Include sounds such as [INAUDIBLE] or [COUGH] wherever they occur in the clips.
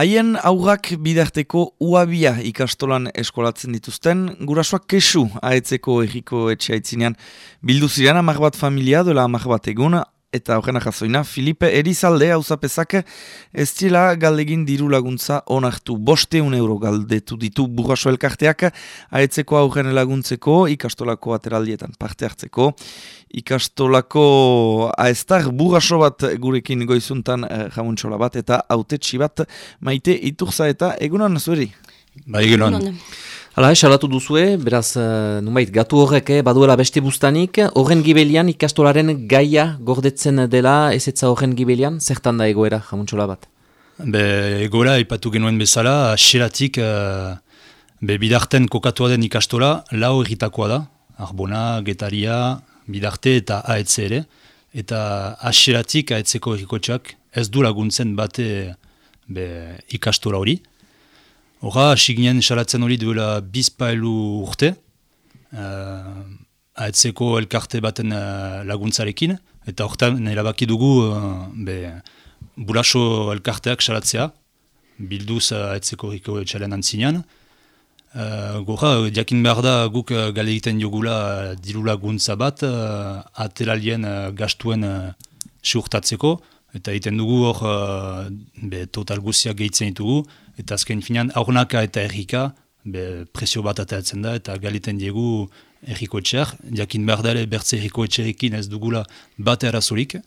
Haien aurrak bidarteko uabia ikastolan eskolatzen dituzten, gurasoak kesu aetzeko erriko etxeaitzinean bildu ziren amak bat familia dola amak bat egun, eta horrena jazoina, Filipe Erizalde hauzapezak ez dila galdegin diru laguntza onartu bosteun euro galdetu ditu burraso elkarteak aetzeko aurren laguntzeko ikastolako ateraldietan parte hartzeko. Ikastolako aestar burraso bat gurekin goizuntan eh, jamuntxola bat eta autetxi bat maite iturza eta egunan zueri. Ba egunan. Hala, esalatu duzue, beraz, uh, numait, gatu horrek, eh, baduela beste buztanik, horren gibelian ikastolaren gaia gordetzen dela, ez etza horren gibelian, zertan da egoera, jamuntxola bat? Be, egoera, ipatu genuen bezala, xeratik, uh, be, bidarten kokatua den ikastola, lau egitakoa da, arbona, getaria, bidarte eta aetze ere, eta aseratik aetzeko egikotxak ez du laguntzen bate be, ikastola hori, Hora, asignean salatzen hori duela bizpailu urte, uh, aetzeko elkarte baten uh, laguntzarekin, eta horretan erabaki dugu uh, be, buraso elkarteak salatzea, bilduz uh, riko etxalen antzinean. Uh, Gora, diakin behar da guk uh, gale egiten jogula uh, diru laguntza bat, uh, atelalien uh, gastuen uh, surtatzeko, eta egiten dugu hor uh, total guziak gehitzen ditugu, eta azken finan aurnaka eta errika be, presio bat atatzen da eta galiten diegu erriko etxeak. Jakin behar dara bertze erriko etxerekin ez dugula bat arazurik,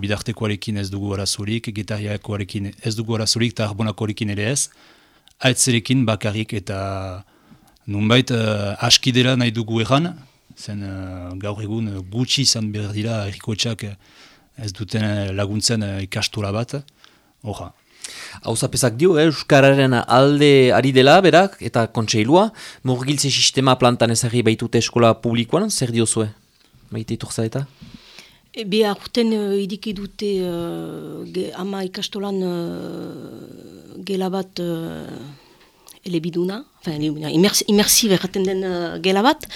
bidartekoarekin ez dugu arazurik, getariakoarekin ez dugu arazurik eta arbonakoarekin ere ez, aitzerekin bakarrik eta nunbait uh, askidera nahi dugu egan, zen uh, gaur egun gutxi izan behar dira erriko etxeak ez duten laguntzen uh, ikastura bat, Oja, Hau zapezak dio, eh, Euskararen alde ari dela, berak, eta kontseilua, murgiltze sistema plantan ezagri baitute eskola publikoan, zer dio zue? Baite iturza eta? E, Be, aurten uh, idiki dute uh, ama ikastolan uh, gela bat uh, elebiduna, imersiv erraten den uh, gela bat,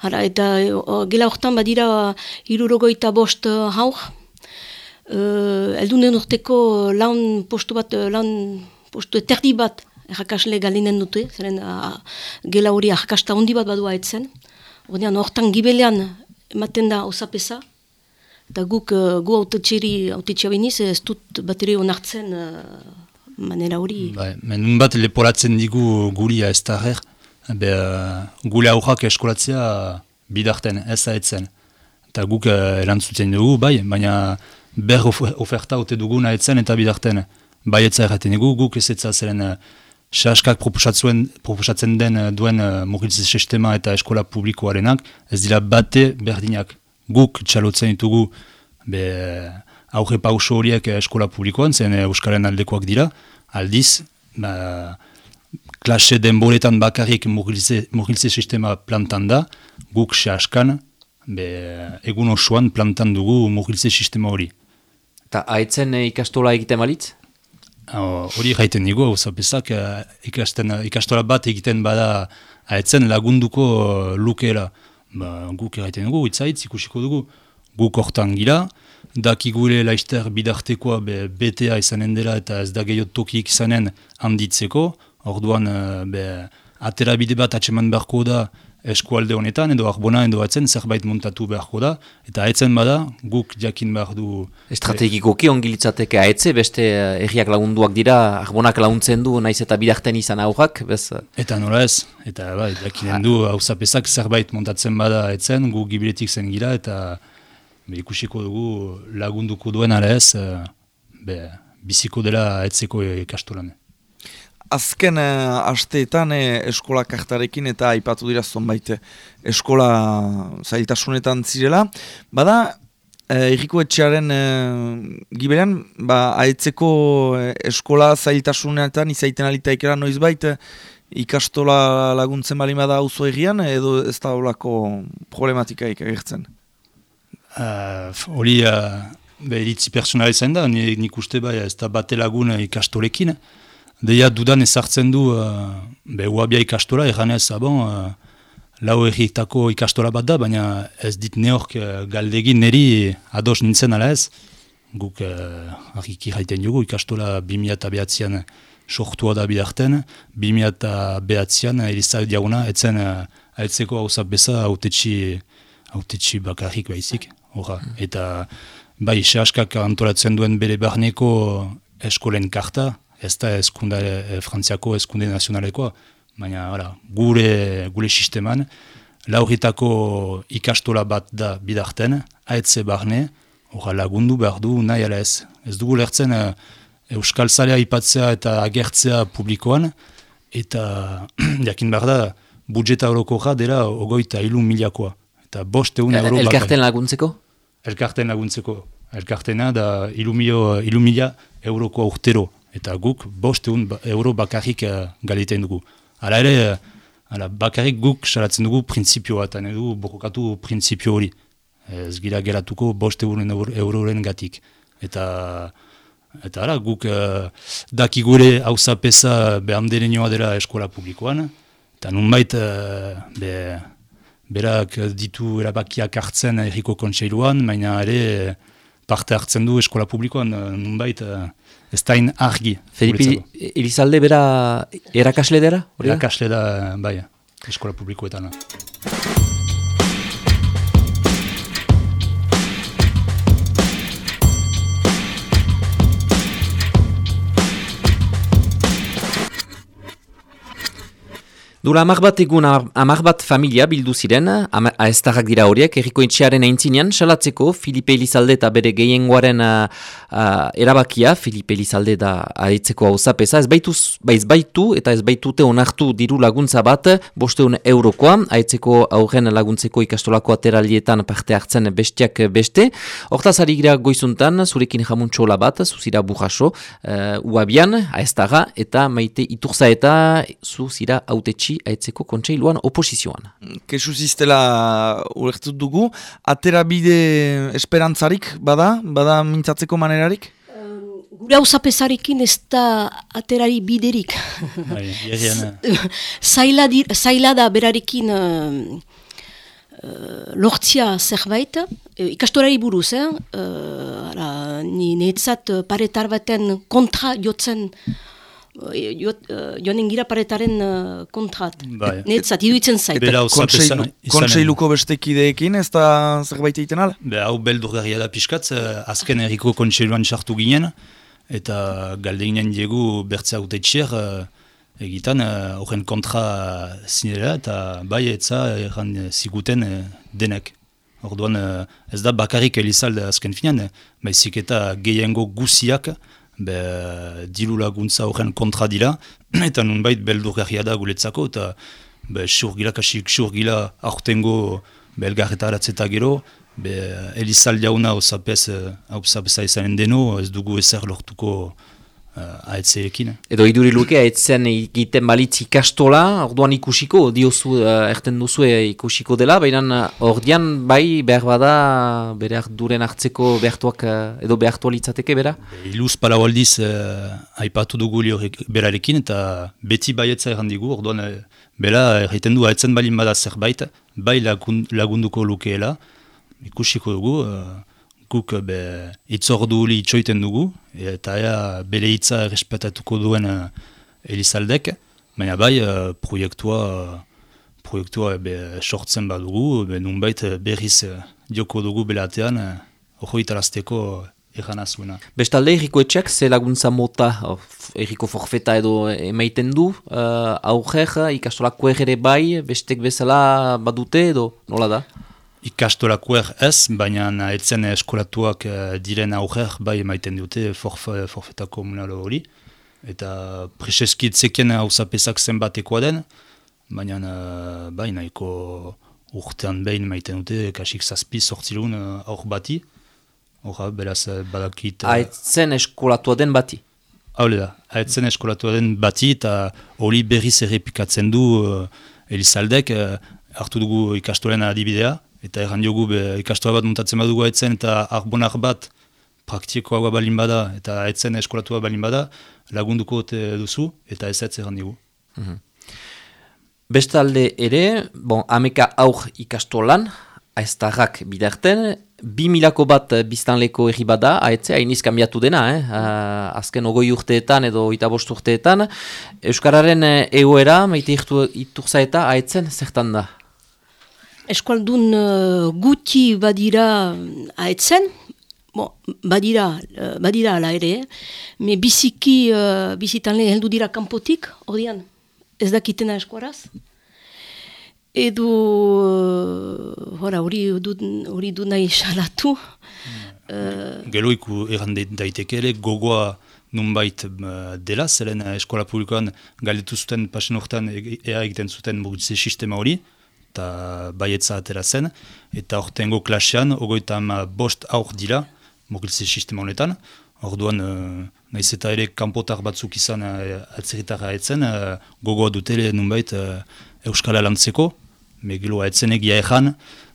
Hala, eta uh, gela hortan badira uh, irurogoita bost uh, haur, eldunen urteko laun postu bat, uh, laun postu eterdi bat errakasle galinen dute, zeren uh, gela hori errakasta hondi bat badua etzen. Ordean, hortan gibelean ematen da osapesa, eta guk uh, gu autetxeri, autetxea biniz, ez dut bat ere onartzen uh, manera hori. Bai, menun bat leporatzen digu gulia ez da her, be, uh, gule aurrak eskolatzea bidarten, ez da etzen. Eta guk uh, erantzuten dugu, bai, baina ber oferta ote duguna etzen eta bidarten baietza erraten egu, guk ez etza zeren uh, saskak proposatzen den uh, duen uh, sistema eta eskola publikoarenak, ez dira bate berdinak. Guk txalotzen ditugu be, aurre pauso horiek eskola publikoan, zen Euskaren aldekoak dira, aldiz, ba, klase denboretan bakarrik mugiltze sistema plantan da, guk saskan, be, egun osoan plantan dugu mugiltze sistema hori. Eta haitzen eh, ikastola egiten balitz? Hori uh, gaiten nigo, zapezak uh, ikastola bat egiten bada haitzen lagunduko lukera. Ba, guk egiten dugu, itzaitz ikusiko dugu. Guk hortan gira, daki gure laizter bidartekoa be, BTA izanen dela eta ez da gehiot tokiik izanen handitzeko. Orduan, be, atera bide bat atseman beharko da, eskualde honetan, edo arbona edo atzen zerbait montatu beharko da, eta aetzen bada, guk jakin behar du... Estrategikoki ongilitzateke aetze, beste eh, erriak lagunduak dira, arbonak laguntzen du, naiz eta bidarten izan aurrak, bez... Eta nola ez, eta bai, jakinen du, hau zerbait montatzen bada aetzen, gu gibiletik zen gira, eta be, ikusiko dugu lagunduko duen ara ez, eh, be, biziko dela aetzeko ikastolan azken uh, asteetan eh, eskola kartarekin eta aipatu dira zonbait eh, eskola zailtasunetan zirela. Bada, eh, erriko etxearen giberan, ba, aetzeko eskola zailtasunetan izaiten alita noiz bait, ikastola laguntzen bali da auzo egian, edo ez da olako problematikaik egertzen? Hori, uh, uh, personala izan da, nik uste bai ez da bate lagun ikastolekin, Deia dudan ezartzen du uh, be uabia ikastola, eganez, abon, uh, lau erritako ikastola bat da, baina ez dit neork uh, galdegin neri ados nintzen ala ez. Guk uh, argiki jaiten dugu ikastola 2000 eta behatzean sortua da bidarten, 2000 eta behatzean, Elisa diaguna, etzen uh, aetzeko hau beza autetxi, autetxi bakarrik baizik. Hora. Mm. Eta bai, sehaskak antolatzen duen bere barneko eskolen karta, ez da eskunde, e, frantziako eskunde nazionalekoa, baina ora, gure, gure sisteman, lauritako ikastola bat da bidarten, aetze barne, Hora lagundu behar du nahi ala ez. Ez dugu lertzen uh, Euskal Zalea ipatzea eta agertzea publikoan, eta [CLEARS THROAT] jakin behar da, budjeta horoko dela ogoita ilu miliakoa. Eta bost egun euro Elkarten laguntzeko? Elkarten laguntzeko. Elkartena da ilu, milio, ilu mila euroko urtero. Eta guk bost egun ba, euro bakarrik uh, galiten dugu. Hala ere, uh, bakarrik guk salatzen dugu printzipioa, eta dugu borokatu printzipio hori ez gira geratuko boste uren euroren gatik. Eta, eta ara, guk uh, daki gure hauza pesa behanderen joa dela eskola publikoan, eta nunbait uh, be, berak ditu erabakiak hartzen erriko kontseiluan, baina ere parte hartzen du eskola publikoan, uh, nunbait uh, ez da argi. Felipe Elizalde bera erakasle dara? Erakasle da, bai, eskola publikoetan. Dura amar bat egun amar bat familia bildu ziren, aestarrak dira horiek, erriko intxearen aintzinean, salatzeko Filipe Elizalde eta bere gehiengoaren uh, erabakia, Filipe Elizalde da aetzeko hau zapesa, ez baitu, baiz baitu eta ez baitute onartu diru laguntza bat, bosteun eurokoa, aetzeko aurren laguntzeko ikastolako ateralietan parte hartzen bestiak beste. Hortaz ari gira goizuntan, zurekin jamuntxola bat, zuzira burraso, uh, uabian, aestarra, eta maite iturza eta zuzira autetxi iritsi aitzeko kontseiluan oposizioan. Kesu ziztela ulertut dugu, atera bide esperantzarik bada, bada mintzatzeko manerarik? Gure hau zapesarekin ez da aterari biderik. Bai, zaila [LAUGHS] da berarekin uh, uh, lortzia zerbait, uh, ikastorari buruz, eh? uh, ara, ni netzat paretar baten kontra jotzen joan engira paretaren uh, kontrat. Bai. Netzat, iduitzen zait. Kontseiluko bestekideekin ez da zerbait egiten ala? Be, hau beldur da pixkat, azken erriko kontseiluan sartu ginen, eta galde ginen diegu bertze haute txier, egitan horren kontra zinela, eta bai etza erran ziguten denek. Orduan ez da bakarrik elizalde azken finean, baizik eta gehiengo guziak, be, dilu laguntza horren kontra dira, [CLEARS THROAT] eta nunbait beldurgarria da guletzako, eta be, surgila, kasik surgila aurtengo belgarreta aratzeta gero, be, elizal jauna hau zapez, hau zapeza izanen deno, ez dugu ezer lortuko uh, aetzeekin. Edo iduri luke, aetzen egiten balitz ikastola, orduan ikusiko, diozu, uh, erten duzu ikusiko dela, baina ordean bai behar bada bere duren hartzeko behartuak, uh, edo behartu alitzateke, bera? Iluz palaualdiz uh, aipatu dugu berarekin, eta beti baietza errandigu, orduan uh, bera erraiten du aetzen balin bada zerbait, bai lagunduko lukeela, ikusiko dugu, guk be, itzordu huli itxoiten dugu, eta ea bere hitza errespetatuko duen uh, Elizaldek, baina bai uh, proiektua, proiektua be, sortzen badugu, be, nunbait berriz dioko dugu belatean, hori tarazteko egan azuena. Bestalde, erriko etxeak, ze laguntza mota, erriko forfeta edo emaiten du, uh, aurrer, ikastolako ere bai, bestek bezala badute edo, nola da? Ikastolakoer ez, baina etzen eskolatuak uh, diren aurrer bai maiten dute forf, forfeta komunalo hori. Eta preseski etzeken hau zapesak zenbatekoa den, baina uh, bai nahiko urtean behin maiten dute kasik zazpi sortzilun aur bati. Horra, beraz badakit... Aetzen eskolatua den bati? Haule da, aetzen eskolatua den bati eta hori berriz errepikatzen du uh, Elizaldek, uh, hartu dugu ikastolen adibidea, Eta erran diogu be, ikastoa bat muntatzen badugu etzen eta arbonar bat praktikoa balin bada eta etzen eskolatua balin bada lagunduko duzu eta ez ez erran diogu. Mm Bestalde ere, bon, ameka aur ikastolan, aiztarrak bidarten, bi milako bat biztanleko erri bada, haetze, hainiz kambiatu dena, eh? Azken ogoi urteetan edo oita bost urteetan. Euskararen egoera, maite iturza eta haetzen, zertan da? Eskualdun uh, guti badira haetzen, Bon, badira, badira ala ere, me biziki, uh, bizitan heldu dira kanpotik, ordean, ez dakitena eskuaraz. Edo, hori hori du nahi salatu. Uh, Gelo iku errande daiteke ere, gogoa nunbait dela, zelen eskola publikoan galdetu zuten pasen horretan ea egiten zuten burutze sistema hori, eta baietza atera zen, eta hortengo klasean, ogoetan bost aur dira, mugiltze sistema honetan, orduan, uh, nahiz eta ere kanpotar batzuk izan uh, atzeritarra etzen, uh, gogoa dutele nunbait uh, Euskala lantzeko, megiloa etzen egia ezan,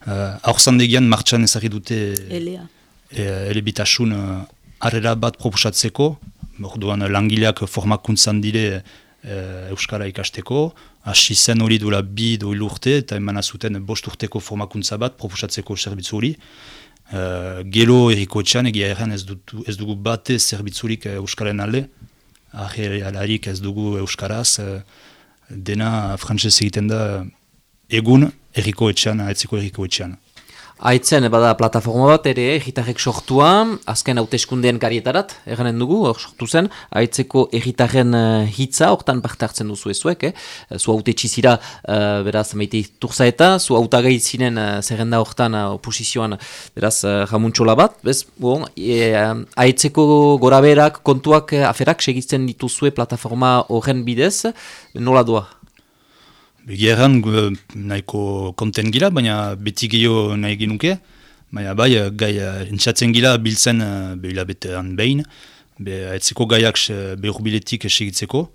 uh, aurzandegian martxan ezagri dute Elea. E, elebitasun uh, arrera bat proposatzeko, orduan langileak formakuntzan dire uh, Euskara ikasteko, hasi zen hori duela bi doilu urte, eta eman azuten bost urteko formakuntza bat proposatzeko zerbitzu hori, Uh, gelo eriko etxan egia erran ez, ez dugu bate zerbitzurik uh, Euskaren alde, alarik ez dugu Euskaraz, dena frantzez egiten da egun eriko etxan, aetziko Aitzen, bada plataforma bat ere, egitarrek sortua, azken hauteskundeen karietarat, eganen dugu, hor sortu zen, aitzeko egitarren uh, hitza, hortan parte hartzen duzu ezuek, eh? zu haute txizira, uh, beraz, meite turza eta, zu hauta zinen uh, zerrenda hortan uh, oposizioan, beraz, uh, jamuntxola bat, bez, bon, e, aitzeko gora kontuak, aferak, segitzen dituzue plataforma horren bidez, nola doa? Begiaran nahiko konten gila, baina beti gehiago nahi ginuke. Baina bai, gai entzatzen gila biltzen uh, behila betean behin. Be, etzeko gaiak behurbiletik segitzeko.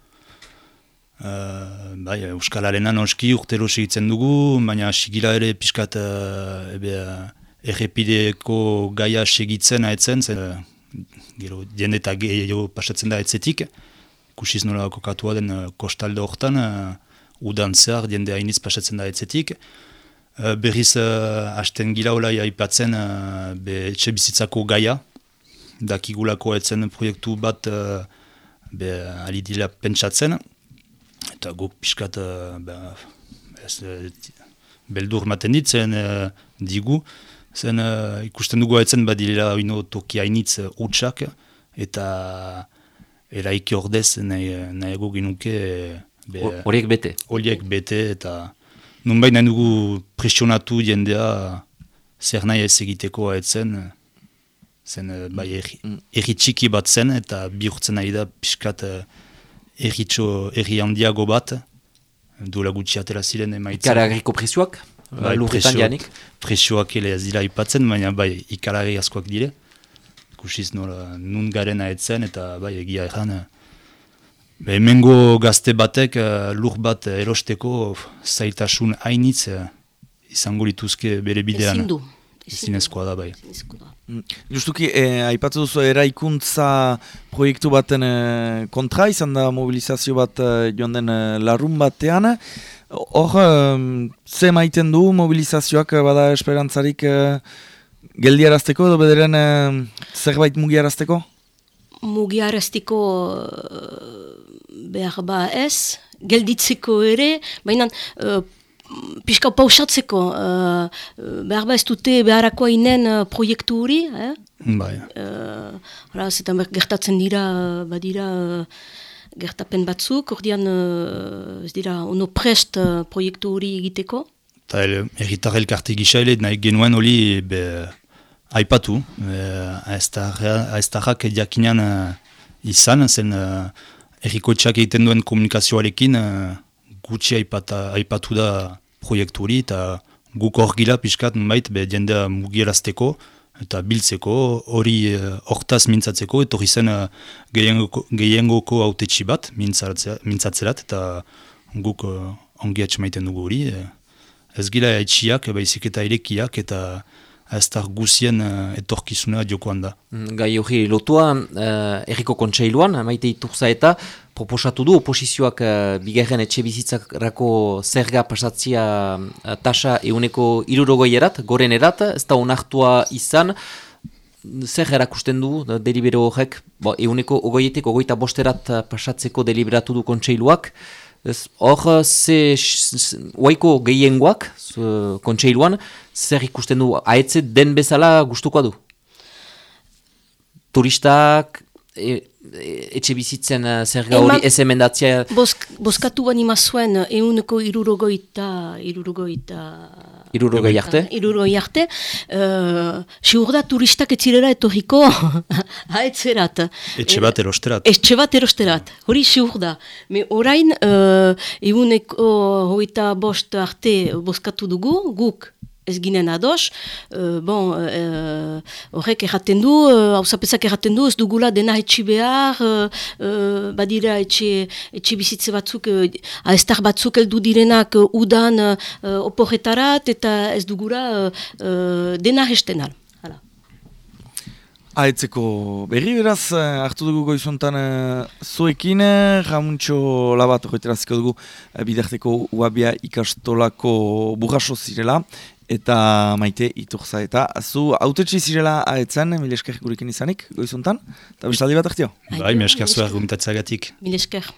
Uh, bai, Euskal Arenan oski urtero segitzen dugu, baina sigila ere piskat uh, ebe, uh, errepideko gaia segitzen aetzen, zen, uh, gero, diende eta gehiago pasatzen da aetzetik. Kusiz nola kokatua den uh, kostalde horretan, udan zehar, diende hainiz pasatzen da etzetik. Uh, berriz uh, hasten gila hola aipatzen uh, be etxe bizitzako gaia, dakigulako etzen proiektu bat be alidila pentsatzen, eta guk piskat uh, be, ez, beldur maten ditzen uh, digu, zen uh, ikusten dugu etzen badilera ino toki hainitz utxak, eta eraiki ordez nahi, nahi ginuke Horiek bete. Horiek bete eta nunbain nahi dugu presionatu jendea zer nahi ez egiteko haetzen zen eh, bai erri, mm. erri txiki bat zen eta bihurtzen nahi da piskat eh, erri, txo, erri handiago bat duela gutxi atela ziren emaitzen. Ikaragriko presioak? Bai, presioak, presioak ele ez dira ipatzen, baina bai ikaragri askoak dire. Kusiz nola nun garen haetzen eta bai egia erran Hemengo gazte batek uh, lur bat erosteko zaitasun hainitz uh, izango lituzke bere bidean. Ezin du. Ezinezkoa da bai. Mm. Justuki, eh, aipatu duzu eraikuntza proiektu baten eh, kontra, izan da mobilizazio bat eh, joan den eh, larun batean. Hor, eh, ze maiten du mobilizazioak eh, bada esperantzarik eh, geldiarazteko edo bederen eh, zerbait mugiarazteko? Mugiarazteko behar ba ez, gelditzeko ere, baina uh, pixka pausatzeko, uh, behar ba ez dute beharakoa inen uh, proiektu hori, eh? Bai. Uh, zetan gertatzen dira, badira uh, gertapen batzuk, ordean uh, ez dira ono prest uh, proiektu hori egiteko. Eta erritar elkarte gisa ele, nahi genuen hori be, aipatu, aiztarrak jakinan uh, izan, zen uh, errikoetxak egiten duen komunikazioarekin uh, gutxi aipata, aipatu da proiektu hori eta guk hor gila pixkat nbait jendea mugierazteko eta biltzeko hori uh, hortaz mintzatzeko etorri zen uh, gehiengoko autetxi bat mintzatzerat eta guk uh, ongi maiten dugu hori. ez gila etxiak, baizik eta irekiak eta aestar guzien uh, etorkizuna jokoan da. Mm, gai hori lotua, uh, erriko kontseiluan, maite iturza eta, proposatu du oposizioak uh, bigarren etxe bizitzarako zerga pasatzia uh, tasa euneko irurogoi erat, goren erat, ez da onartua izan, zer erakusten du delibero horrek, bo, euneko ogoietik ogoita bosterat pasatzeko deliberatu du kontseiluak, Hor, ze, oaiko gehiengoak, kontseiluan, zer ikusten du, ahetze den bezala gustukoa du? Turistak, e, etxe bizitzen uh, zerga hori ez emendatzea... Bosk, boskatu bani mazuen euneko irurogoita... irurogoita... Irurogei arte? Irurogei arte. Uh, Sigur da turistak etzirela etorriko [LAUGHS] haetzerat. Etxe bat erosterat. Etxe bat erosterat. Hori sigur da. Me orain uh, euneko hoita bost arte boskatu dugu, guk ez ginen ados, uh, bon, uh, horrek erraten du, hau uh, erraten du, ez dugula dena etxi behar, uh, badira etxe, etxe bizitze batzuk, uh, aestar batzuk eldu direnak uh, udan uh, oporretarat, eta ez dugula uh, dena hesten al. Aetzeko berri beraz, hartu dugu goizuntan uh, zuekin, jamuntxo labat horretaraziko dugu uh, bidarteko uabia ikastolako burraso zirela, eta maite iturza eta zu autetxe zirela aetzen, mil esker gurekin izanik, goizuntan, eta bestaldi bat hartio. Bai, mil esker zuer gumitatzagatik. Mil esker.